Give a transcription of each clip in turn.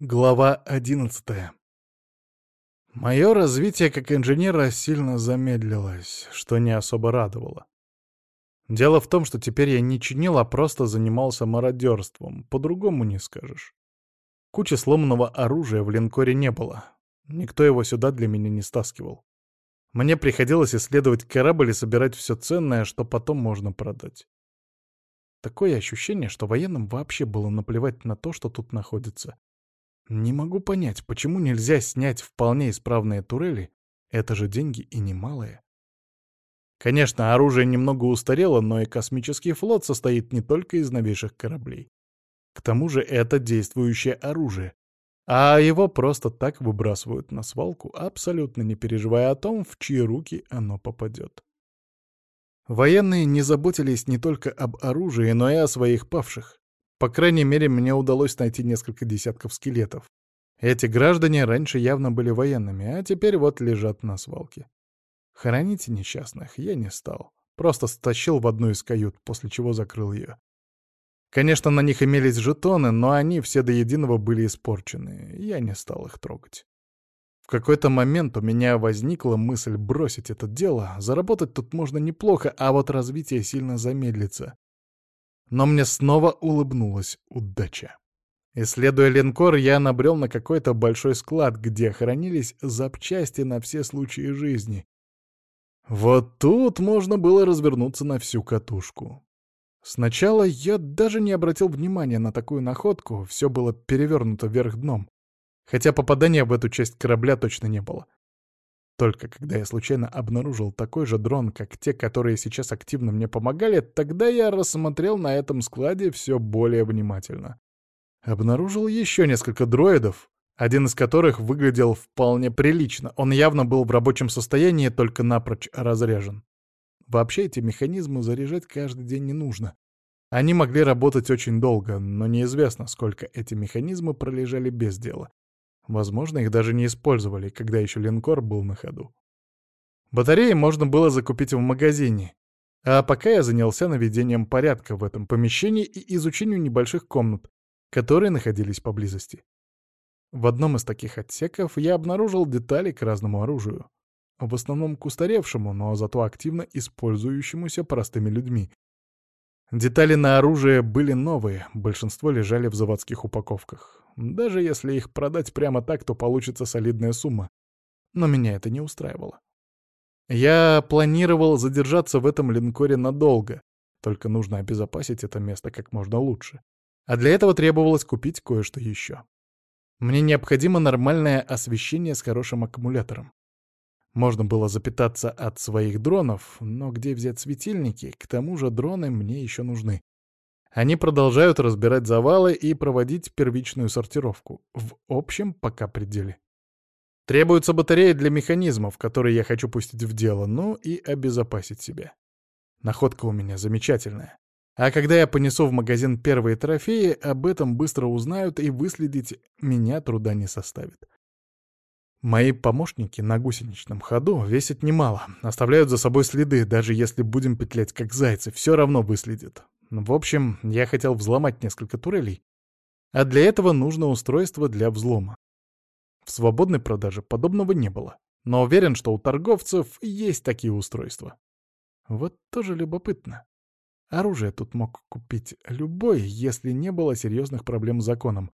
Глава одиннадцатая. Мое развитие как инженера сильно замедлилось, что не особо радовало. Дело в том, что теперь я не чинил, а просто занимался мародерством, по-другому не скажешь. Кучи сломанного оружия в линкоре не было. Никто его сюда для меня не стаскивал. Мне приходилось исследовать корабль и собирать все ценное, что потом можно продать. Такое ощущение, что военным вообще было наплевать на то, что тут находится. Не могу понять, почему нельзя снять вполне исправные турели, это же деньги и немалые. Конечно, оружие немного устарело, но и космический флот состоит не только из новейших кораблей. К тому же это действующее оружие, а его просто так выбрасывают на свалку, абсолютно не переживая о том, в чьи руки оно попадет. Военные не заботились не только об оружии, но и о своих павших. По крайней мере, мне удалось найти несколько десятков скелетов. Эти граждане раньше явно были военными, а теперь вот лежат на свалке. Хоронить несчастных я не стал. Просто стащил в одну из кают, после чего закрыл ее. Конечно, на них имелись жетоны, но они все до единого были испорчены. Я не стал их трогать. В какой-то момент у меня возникла мысль бросить это дело. Заработать тут можно неплохо, а вот развитие сильно замедлится. Но мне снова улыбнулась удача. Исследуя линкор, я набрел на какой-то большой склад, где хранились запчасти на все случаи жизни. Вот тут можно было развернуться на всю катушку. Сначала я даже не обратил внимания на такую находку, все было перевернуто вверх дном, хотя попадания в эту часть корабля точно не было. Только когда я случайно обнаружил такой же дрон, как те, которые сейчас активно мне помогали, тогда я рассмотрел на этом складе все более внимательно. Обнаружил еще несколько дроидов, один из которых выглядел вполне прилично. Он явно был в рабочем состоянии, только напрочь разряжен. Вообще эти механизмы заряжать каждый день не нужно. Они могли работать очень долго, но неизвестно, сколько эти механизмы пролежали без дела. Возможно, их даже не использовали, когда еще линкор был на ходу. Батареи можно было закупить в магазине, а пока я занялся наведением порядка в этом помещении и изучением небольших комнат, которые находились поблизости. В одном из таких отсеков я обнаружил детали к разному оружию. В основном к устаревшему, но зато активно использующемуся простыми людьми. Детали на оружие были новые, большинство лежали в заводских упаковках. Даже если их продать прямо так, то получится солидная сумма. Но меня это не устраивало. Я планировал задержаться в этом линкоре надолго, только нужно обезопасить это место как можно лучше. А для этого требовалось купить кое-что еще. Мне необходимо нормальное освещение с хорошим аккумулятором. Можно было запитаться от своих дронов, но где взять светильники? К тому же дроны мне еще нужны. Они продолжают разбирать завалы и проводить первичную сортировку. В общем, пока пределе. Требуются батареи для механизмов, которые я хочу пустить в дело, ну и обезопасить себя. Находка у меня замечательная. А когда я понесу в магазин первые трофеи, об этом быстро узнают и выследить меня труда не составит. Мои помощники на гусеничном ходу весят немало, оставляют за собой следы, даже если будем петлять как зайцы, все равно выследят. В общем, я хотел взломать несколько турелей, а для этого нужно устройство для взлома. В свободной продаже подобного не было, но уверен, что у торговцев есть такие устройства. Вот тоже любопытно. Оружие тут мог купить любой, если не было серьезных проблем с законом.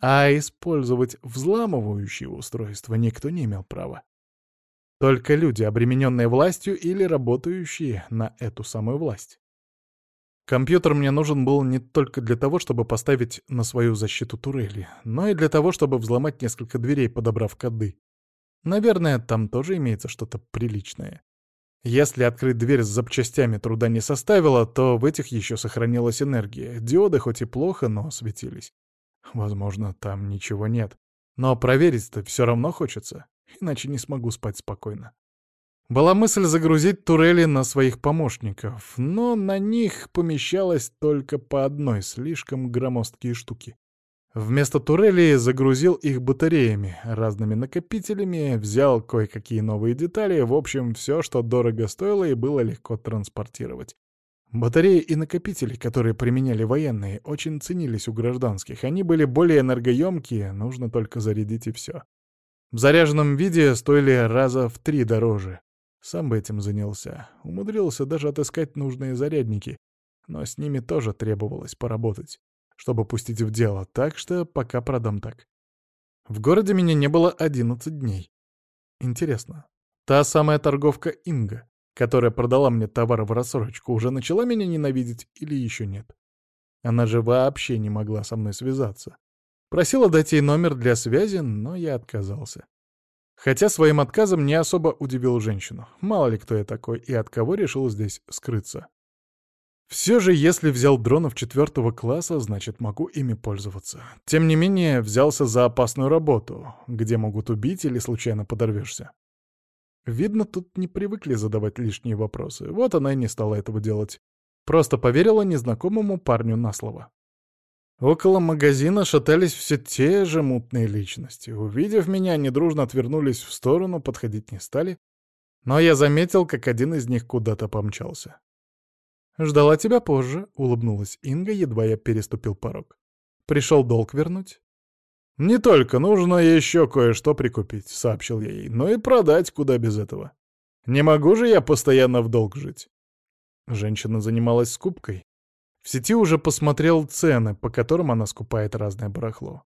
А использовать взламывающие устройства никто не имел права. Только люди, обремененные властью или работающие на эту самую власть. Компьютер мне нужен был не только для того, чтобы поставить на свою защиту турели, но и для того, чтобы взломать несколько дверей, подобрав коды. Наверное, там тоже имеется что-то приличное. Если открыть дверь с запчастями труда не составило, то в этих еще сохранилась энергия. Диоды хоть и плохо, но светились. Возможно, там ничего нет. Но проверить-то все равно хочется, иначе не смогу спать спокойно. Была мысль загрузить турели на своих помощников, но на них помещалось только по одной, слишком громоздкие штуки. Вместо турелей загрузил их батареями, разными накопителями, взял кое-какие новые детали, в общем, все, что дорого стоило и было легко транспортировать. Батареи и накопители, которые применяли военные, очень ценились у гражданских. Они были более энергоемкие, нужно только зарядить и все. В заряженном виде стоили раза в три дороже. Сам бы этим занялся. Умудрился даже отыскать нужные зарядники. Но с ними тоже требовалось поработать, чтобы пустить в дело, так что пока продам так. В городе меня не было 11 дней. Интересно, та самая торговка Инга, которая продала мне товар в рассрочку, уже начала меня ненавидеть или еще нет? Она же вообще не могла со мной связаться. Просила дать ей номер для связи, но я отказался. Хотя своим отказом не особо удивил женщину. Мало ли кто я такой и от кого решил здесь скрыться. Все же, если взял дронов четвертого класса, значит, могу ими пользоваться. Тем не менее, взялся за опасную работу, где могут убить или случайно подорвешься. Видно, тут не привыкли задавать лишние вопросы. Вот она и не стала этого делать. Просто поверила незнакомому парню на слово. Около магазина шатались все те же мутные личности. Увидев меня, они дружно отвернулись в сторону, подходить не стали. Но я заметил, как один из них куда-то помчался. «Ждала тебя позже», — улыбнулась Инга, едва я переступил порог. «Пришел долг вернуть?» «Не только, нужно еще кое-что прикупить», — сообщил я ей, — «но и продать куда без этого. Не могу же я постоянно в долг жить». Женщина занималась скупкой. В сети уже посмотрел цены, по которым она скупает разное барахло.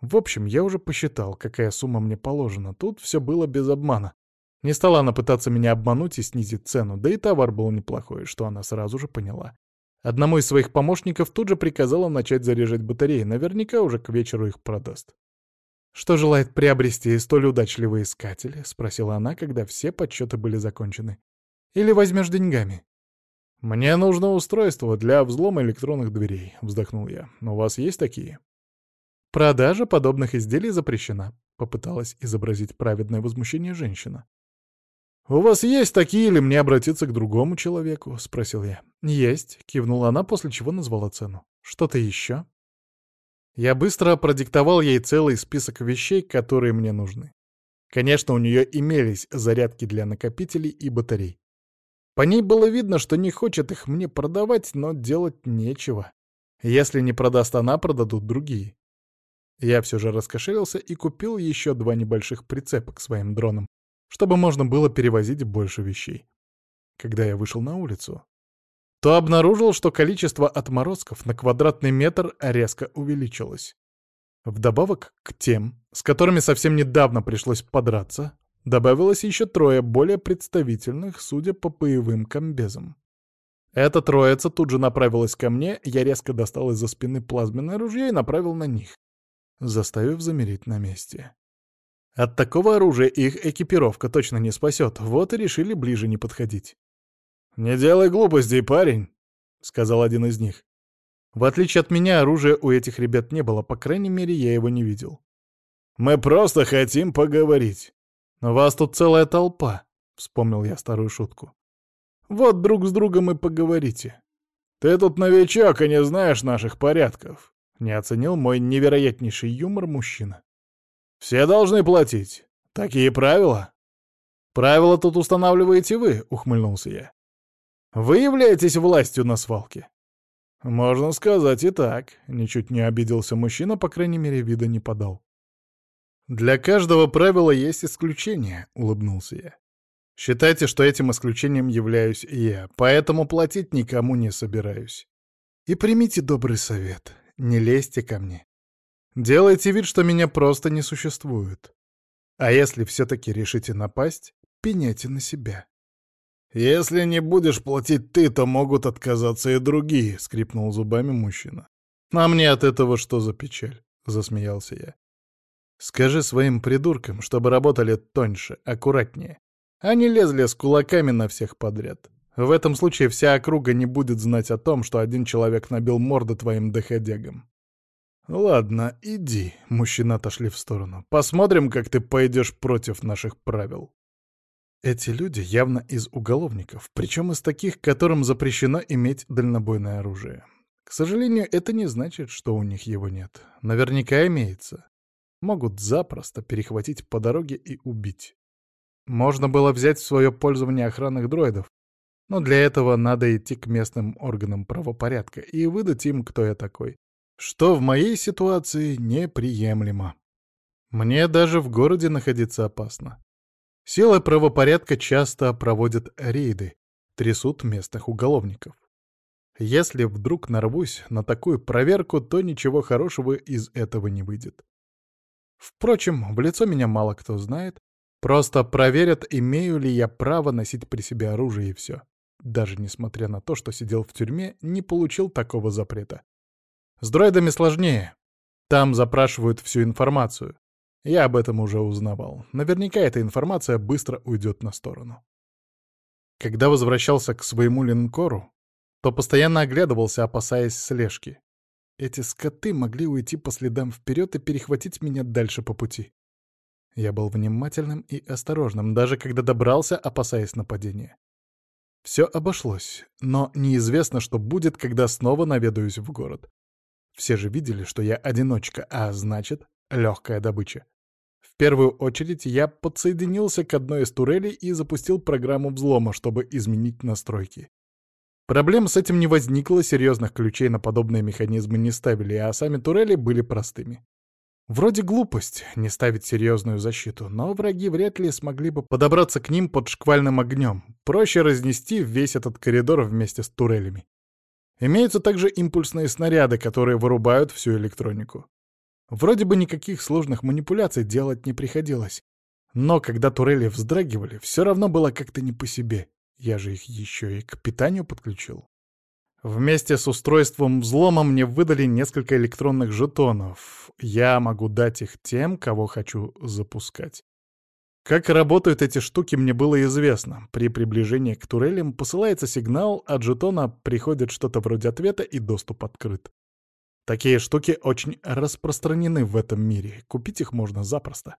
В общем, я уже посчитал, какая сумма мне положена. Тут все было без обмана. Не стала она пытаться меня обмануть и снизить цену, да и товар был неплохой, что она сразу же поняла. Одному из своих помощников тут же приказала начать заряжать батареи, наверняка уже к вечеру их продаст. «Что желает приобрести столь удачливый искатель?» — спросила она, когда все подсчеты были закончены. «Или возьмешь деньгами?» «Мне нужно устройство для взлома электронных дверей», — вздохнул я. «У вас есть такие?» «Продажа подобных изделий запрещена», — попыталась изобразить праведное возмущение женщина. «У вас есть такие или мне обратиться к другому человеку?» — спросил я. «Есть», — кивнула она, после чего назвала цену. «Что-то еще?» Я быстро продиктовал ей целый список вещей, которые мне нужны. Конечно, у нее имелись зарядки для накопителей и батарей. По ней было видно, что не хочет их мне продавать, но делать нечего. Если не продаст она, продадут другие. Я все же раскошелился и купил еще два небольших прицепа к своим дронам, чтобы можно было перевозить больше вещей. Когда я вышел на улицу, то обнаружил, что количество отморозков на квадратный метр резко увеличилось. Вдобавок к тем, с которыми совсем недавно пришлось подраться, добавилось еще трое более представительных, судя по боевым комбезам. Эта троица тут же направилась ко мне, я резко достал из-за спины плазменное ружье и направил на них, заставив замереть на месте. От такого оружия их экипировка точно не спасет, вот и решили ближе не подходить. «Не делай глупостей, парень», — сказал один из них. В отличие от меня, оружия у этих ребят не было, по крайней мере, я его не видел. «Мы просто хотим поговорить. Вас тут целая толпа», — вспомнил я старую шутку. «Вот друг с другом и поговорите. Ты тут новичок и не знаешь наших порядков», — не оценил мой невероятнейший юмор мужчина. Все должны платить. Такие правила. Правила тут устанавливаете вы, ухмыльнулся я. Вы являетесь властью на свалке. Можно сказать и так, ничуть не обиделся мужчина, по крайней мере, вида не подал. Для каждого правила есть исключение, улыбнулся я. Считайте, что этим исключением являюсь я, поэтому платить никому не собираюсь. И примите добрый совет, не лезьте ко мне. Делайте вид, что меня просто не существует. А если все-таки решите напасть, пеняйте на себя. «Если не будешь платить ты, то могут отказаться и другие», — скрипнул зубами мужчина. «А мне от этого что за печаль?» — засмеялся я. «Скажи своим придуркам, чтобы работали тоньше, аккуратнее. Они лезли с кулаками на всех подряд. В этом случае вся округа не будет знать о том, что один человек набил морды твоим доходягам. «Ладно, иди», — мужчины отошли в сторону. «Посмотрим, как ты пойдешь против наших правил». Эти люди явно из уголовников, причем из таких, которым запрещено иметь дальнобойное оружие. К сожалению, это не значит, что у них его нет. Наверняка имеется. Могут запросто перехватить по дороге и убить. Можно было взять в свое пользование охранных дроидов, Но для этого надо идти к местным органам правопорядка и выдать им, кто я такой. Что в моей ситуации неприемлемо. Мне даже в городе находиться опасно. Силы правопорядка часто проводят рейды, трясут местных уголовников. Если вдруг нарвусь на такую проверку, то ничего хорошего из этого не выйдет. Впрочем, в лицо меня мало кто знает. Просто проверят, имею ли я право носить при себе оружие и все. Даже несмотря на то, что сидел в тюрьме, не получил такого запрета. С дроидами сложнее. Там запрашивают всю информацию. Я об этом уже узнавал. Наверняка эта информация быстро уйдет на сторону. Когда возвращался к своему линкору, то постоянно оглядывался, опасаясь слежки. Эти скоты могли уйти по следам вперед и перехватить меня дальше по пути. Я был внимательным и осторожным, даже когда добрался, опасаясь нападения. Все обошлось, но неизвестно, что будет, когда снова наведаюсь в город. Все же видели, что я одиночка, а значит, легкая добыча. В первую очередь я подсоединился к одной из турелей и запустил программу взлома, чтобы изменить настройки. Проблем с этим не возникло, серьезных ключей на подобные механизмы не ставили, а сами турели были простыми. Вроде глупость не ставить серьезную защиту, но враги вряд ли смогли бы подобраться к ним под шквальным огнем. Проще разнести весь этот коридор вместе с турелями. Имеются также импульсные снаряды, которые вырубают всю электронику. Вроде бы никаких сложных манипуляций делать не приходилось. Но когда турели вздрагивали, все равно было как-то не по себе. Я же их еще и к питанию подключил. Вместе с устройством взлома мне выдали несколько электронных жетонов. Я могу дать их тем, кого хочу запускать. Как работают эти штуки, мне было известно. При приближении к турелям посылается сигнал, от жетона приходит что-то вроде ответа и доступ открыт. Такие штуки очень распространены в этом мире, купить их можно запросто.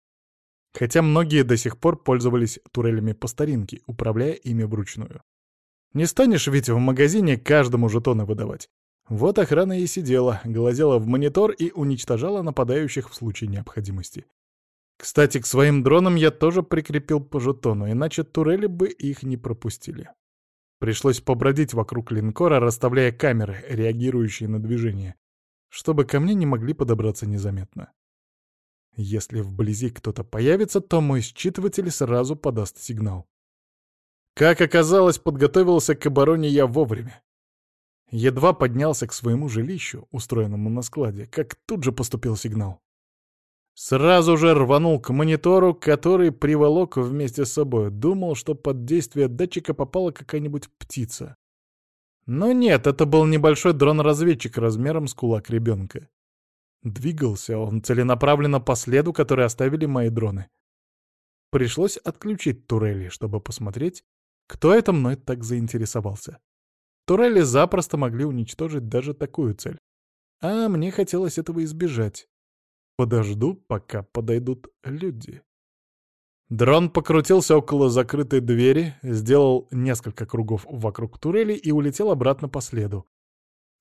Хотя многие до сих пор пользовались турелями по старинке, управляя ими вручную. Не станешь ведь в магазине каждому жетоны выдавать. Вот охрана и сидела, глазела в монитор и уничтожала нападающих в случае необходимости. Кстати, к своим дронам я тоже прикрепил по жетону, иначе турели бы их не пропустили. Пришлось побродить вокруг линкора, расставляя камеры, реагирующие на движение, чтобы ко мне не могли подобраться незаметно. Если вблизи кто-то появится, то мой считыватель сразу подаст сигнал. Как оказалось, подготовился к обороне я вовремя. Едва поднялся к своему жилищу, устроенному на складе, как тут же поступил сигнал. Сразу же рванул к монитору, который приволок вместе с собой. Думал, что под действие датчика попала какая-нибудь птица. Но нет, это был небольшой дрон-разведчик размером с кулак ребенка. Двигался он целенаправленно по следу, который оставили мои дроны. Пришлось отключить турели, чтобы посмотреть, кто это мной так заинтересовался. Турели запросто могли уничтожить даже такую цель. А мне хотелось этого избежать. Подожду, пока подойдут люди. Дрон покрутился около закрытой двери, сделал несколько кругов вокруг турели и улетел обратно по следу.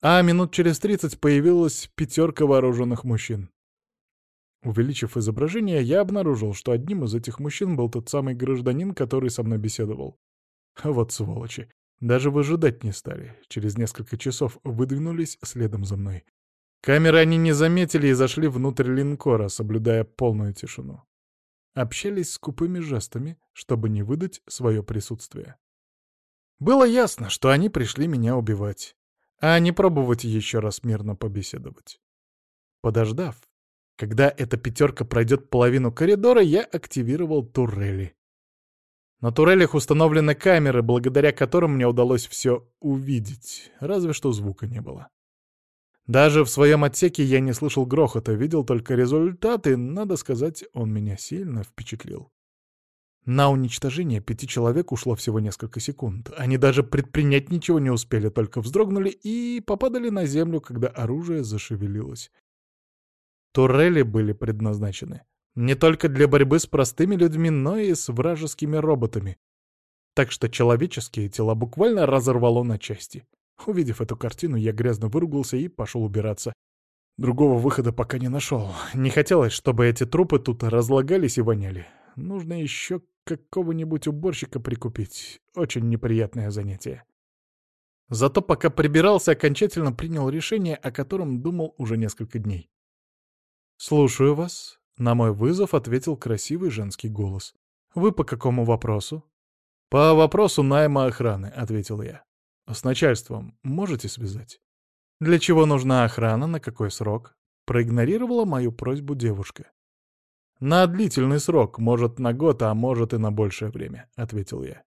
А минут через тридцать появилась пятерка вооруженных мужчин. Увеличив изображение, я обнаружил, что одним из этих мужчин был тот самый гражданин, который со мной беседовал. Вот сволочи. Даже выжидать не стали. Через несколько часов выдвинулись следом за мной. Камеры они не заметили и зашли внутрь линкора, соблюдая полную тишину. Общались с купыми жестами, чтобы не выдать свое присутствие. Было ясно, что они пришли меня убивать, а не пробовать еще раз мирно побеседовать. Подождав, когда эта пятерка пройдет половину коридора, я активировал турели. На турелях установлены камеры, благодаря которым мне удалось все увидеть, разве что звука не было. Даже в своем отсеке я не слышал грохота, видел только результаты, надо сказать, он меня сильно впечатлил. На уничтожение пяти человек ушло всего несколько секунд. Они даже предпринять ничего не успели, только вздрогнули и попадали на землю, когда оружие зашевелилось. Турели были предназначены не только для борьбы с простыми людьми, но и с вражескими роботами. Так что человеческие тела буквально разорвало на части. Увидев эту картину, я грязно выругался и пошел убираться. Другого выхода пока не нашел. Не хотелось, чтобы эти трупы тут разлагались и воняли. Нужно еще какого-нибудь уборщика прикупить. Очень неприятное занятие. Зато пока прибирался, окончательно принял решение, о котором думал уже несколько дней. «Слушаю вас», — на мой вызов ответил красивый женский голос. «Вы по какому вопросу?» «По вопросу найма охраны», — ответил я. «С начальством можете связать?» «Для чего нужна охрана, на какой срок?» Проигнорировала мою просьбу девушка. «На длительный срок, может, на год, а может и на большее время», — ответил я.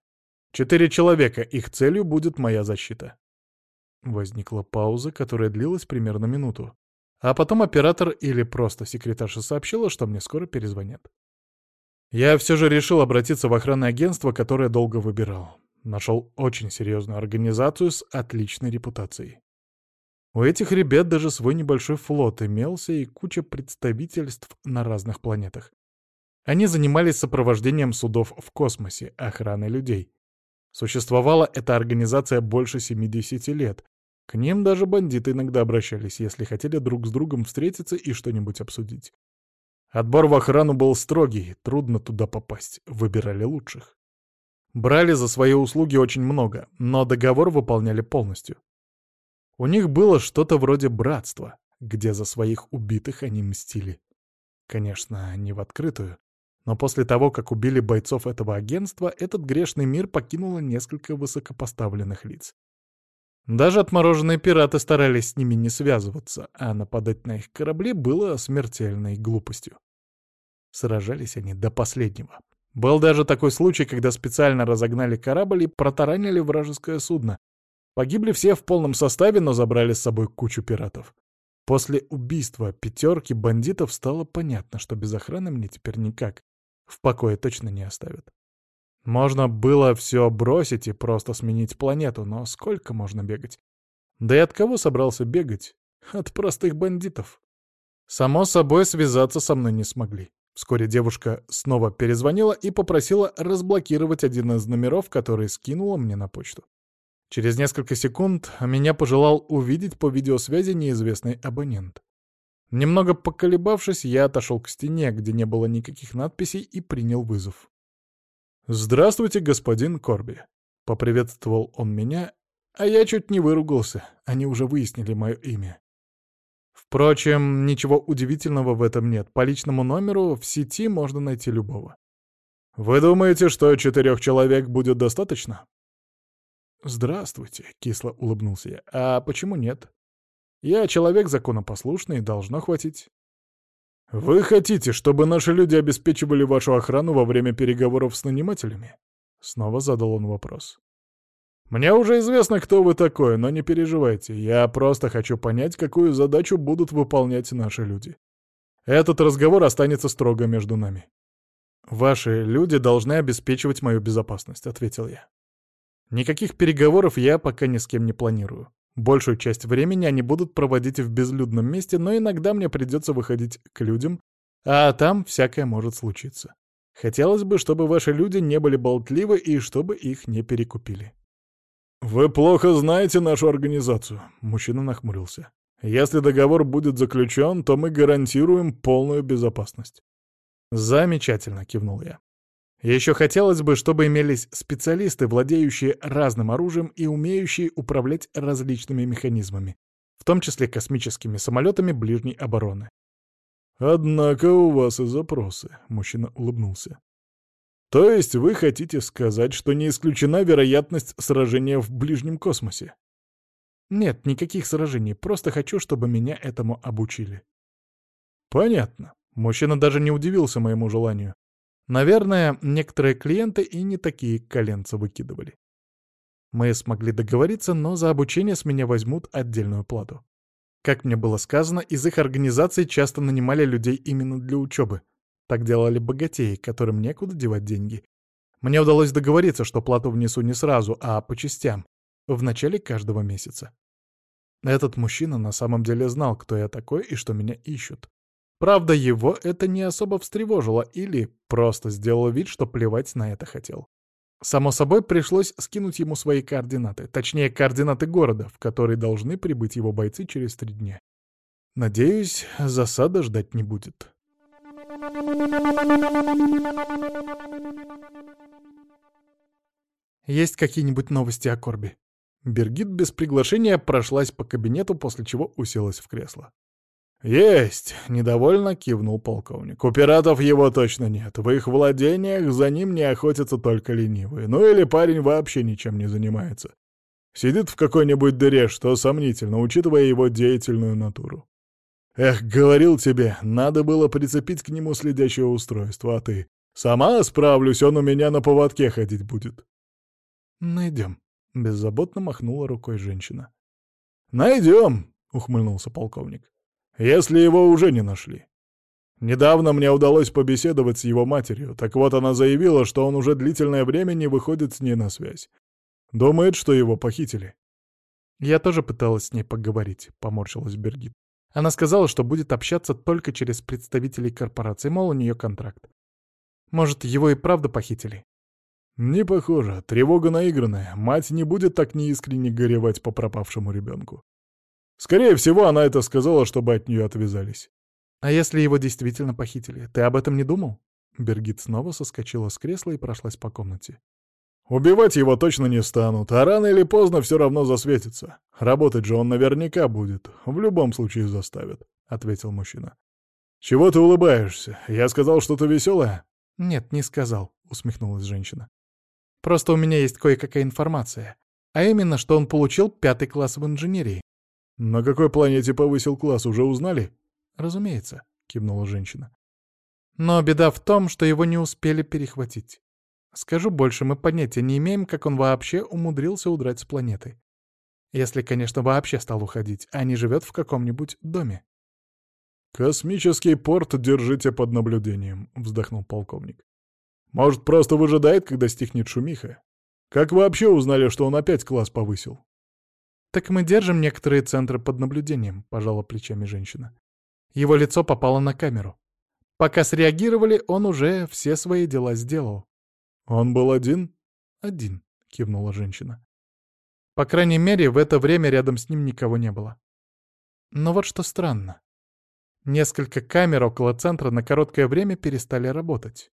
«Четыре человека, их целью будет моя защита». Возникла пауза, которая длилась примерно минуту. А потом оператор или просто секретарша сообщила, что мне скоро перезвонят. Я все же решил обратиться в охранное агентство, которое долго выбирал. Нашел очень серьезную организацию с отличной репутацией. У этих ребят даже свой небольшой флот имелся и куча представительств на разных планетах. Они занимались сопровождением судов в космосе, охраной людей. Существовала эта организация больше 70 лет. К ним даже бандиты иногда обращались, если хотели друг с другом встретиться и что-нибудь обсудить. Отбор в охрану был строгий, трудно туда попасть, выбирали лучших. Брали за свои услуги очень много, но договор выполняли полностью. У них было что-то вроде братства, где за своих убитых они мстили. Конечно, не в открытую, но после того, как убили бойцов этого агентства, этот грешный мир покинуло несколько высокопоставленных лиц. Даже отмороженные пираты старались с ними не связываться, а нападать на их корабли было смертельной глупостью. Сражались они до последнего. Был даже такой случай, когда специально разогнали корабль и протаранили вражеское судно, Погибли все в полном составе, но забрали с собой кучу пиратов. После убийства пятерки бандитов стало понятно, что без охраны мне теперь никак. В покое точно не оставят. Можно было все бросить и просто сменить планету, но сколько можно бегать? Да и от кого собрался бегать? От простых бандитов. Само собой, связаться со мной не смогли. Вскоре девушка снова перезвонила и попросила разблокировать один из номеров, который скинула мне на почту. Через несколько секунд меня пожелал увидеть по видеосвязи неизвестный абонент. Немного поколебавшись, я отошел к стене, где не было никаких надписей, и принял вызов. «Здравствуйте, господин Корби», — поприветствовал он меня, а я чуть не выругался, они уже выяснили мое имя. Впрочем, ничего удивительного в этом нет, по личному номеру в сети можно найти любого. «Вы думаете, что четырех человек будет достаточно?» «Здравствуйте», — кисло улыбнулся я. «А почему нет? Я человек законопослушный, должно хватить». «Вы хотите, чтобы наши люди обеспечивали вашу охрану во время переговоров с нанимателями?» Снова задал он вопрос. «Мне уже известно, кто вы такой, но не переживайте. Я просто хочу понять, какую задачу будут выполнять наши люди. Этот разговор останется строго между нами». «Ваши люди должны обеспечивать мою безопасность», — ответил я. Никаких переговоров я пока ни с кем не планирую. Большую часть времени они будут проводить в безлюдном месте, но иногда мне придется выходить к людям, а там всякое может случиться. Хотелось бы, чтобы ваши люди не были болтливы и чтобы их не перекупили. «Вы плохо знаете нашу организацию», — мужчина нахмурился. «Если договор будет заключен, то мы гарантируем полную безопасность». «Замечательно», — кивнул я. Еще хотелось бы, чтобы имелись специалисты, владеющие разным оружием и умеющие управлять различными механизмами, в том числе космическими самолетами ближней обороны. «Однако у вас и запросы», — мужчина улыбнулся. «То есть вы хотите сказать, что не исключена вероятность сражения в ближнем космосе?» «Нет, никаких сражений, просто хочу, чтобы меня этому обучили». «Понятно». Мужчина даже не удивился моему желанию. Наверное, некоторые клиенты и не такие коленца выкидывали. Мы смогли договориться, но за обучение с меня возьмут отдельную плату. Как мне было сказано, из их организации часто нанимали людей именно для учебы. Так делали богатеи, которым некуда девать деньги. Мне удалось договориться, что плату внесу не сразу, а по частям, в начале каждого месяца. Этот мужчина на самом деле знал, кто я такой и что меня ищут. Правда, его это не особо встревожило или просто сделал вид, что плевать на это хотел. Само собой, пришлось скинуть ему свои координаты, точнее, координаты города, в который должны прибыть его бойцы через три дня. Надеюсь, засада ждать не будет. Есть какие-нибудь новости о Корби? Бергит без приглашения прошлась по кабинету, после чего уселась в кресло. «Есть!» — недовольно кивнул полковник. «У пиратов его точно нет. В их владениях за ним не охотятся только ленивые. Ну или парень вообще ничем не занимается. Сидит в какой-нибудь дыре, что сомнительно, учитывая его деятельную натуру. Эх, говорил тебе, надо было прицепить к нему следящее устройство, а ты... Сама справлюсь, он у меня на поводке ходить будет. Найдем. Беззаботно махнула рукой женщина. Найдем, ухмыльнулся полковник. Если его уже не нашли. Недавно мне удалось побеседовать с его матерью, так вот она заявила, что он уже длительное время не выходит с ней на связь. Думает, что его похитили. Я тоже пыталась с ней поговорить, поморщилась Бергит. Она сказала, что будет общаться только через представителей корпорации, мол, у нее контракт. Может, его и правда похитили? Не похоже. Тревога наигранная. Мать не будет так неискренне горевать по пропавшему ребенку. Скорее всего, она это сказала, чтобы от нее отвязались. А если его действительно похитили? Ты об этом не думал? Бергит снова соскочила с кресла и прошлась по комнате. Убивать его точно не станут, а рано или поздно все равно засветится. Работать же он наверняка будет, в любом случае заставят, — ответил мужчина. «Чего ты улыбаешься? Я сказал что-то веселое?» «Нет, не сказал», — усмехнулась женщина. «Просто у меня есть кое-какая информация. А именно, что он получил пятый класс в инженерии». «На какой планете повысил класс, уже узнали?» «Разумеется», — кивнула женщина. «Но беда в том, что его не успели перехватить. Скажу больше, мы понятия не имеем, как он вообще умудрился удрать с планеты. Если, конечно, вообще стал уходить, а не живет в каком-нибудь доме. «Космический порт держите под наблюдением», — вздохнул полковник. «Может, просто выжидает, когда стихнет шумиха? Как вы вообще узнали, что он опять класс повысил?» «Так мы держим некоторые центры под наблюдением», — пожала плечами женщина. Его лицо попало на камеру. Пока среагировали, он уже все свои дела сделал. «Он был один?» «Один», — кивнула женщина. По крайней мере, в это время рядом с ним никого не было. Но вот что странно. Несколько камер около центра на короткое время перестали работать.